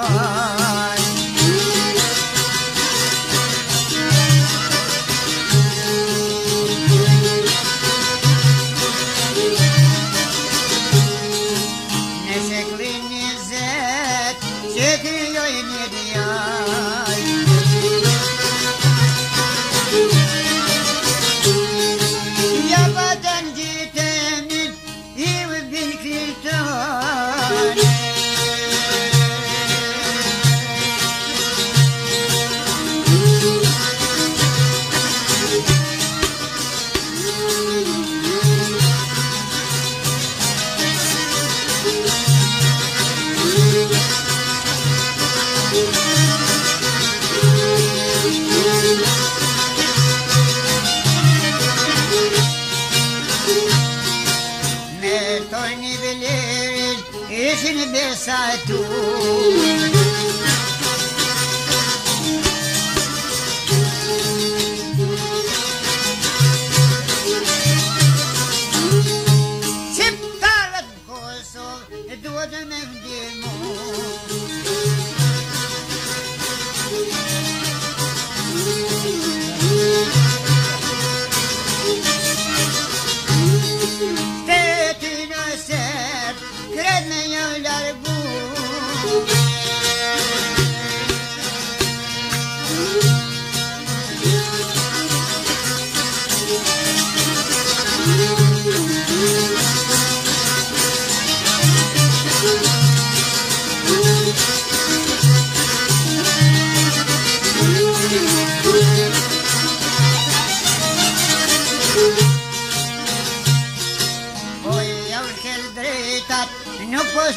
vay Ne şeklinize bersatu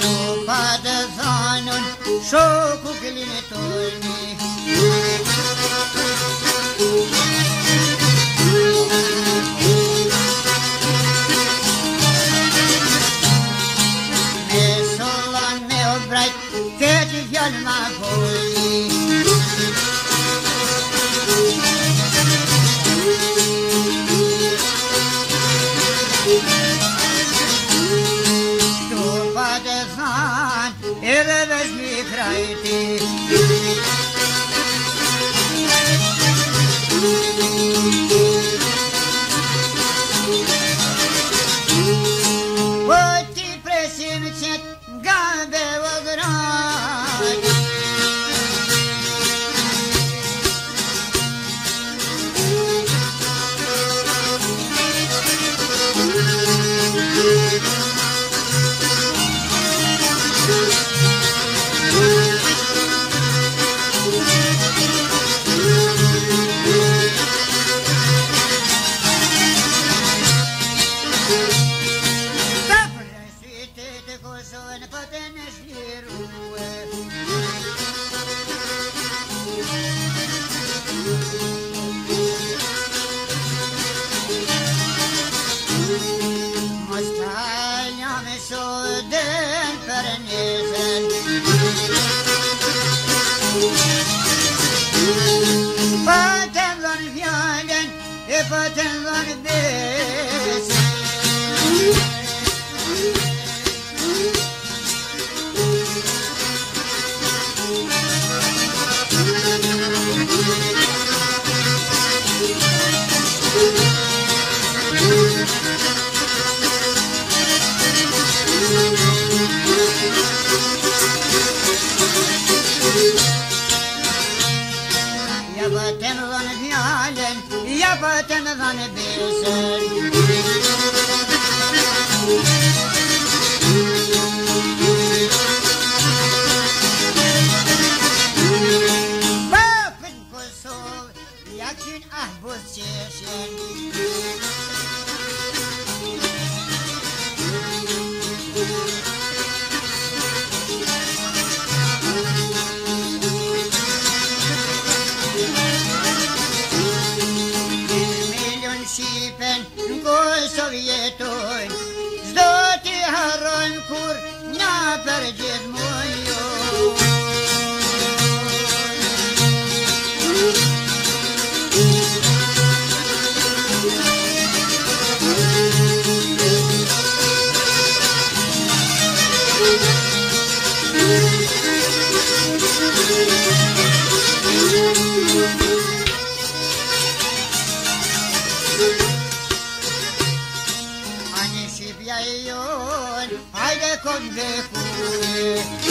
Topada zanun şoku que lhe Mesolan é me obrat fedi é yalma golmi Thank you. Ne vezmi trajiti. Pradesh teme van e besed Shqipen në kojë sovjetojnë Zdo t'i harrojmë kur nga për gjithë conde fue.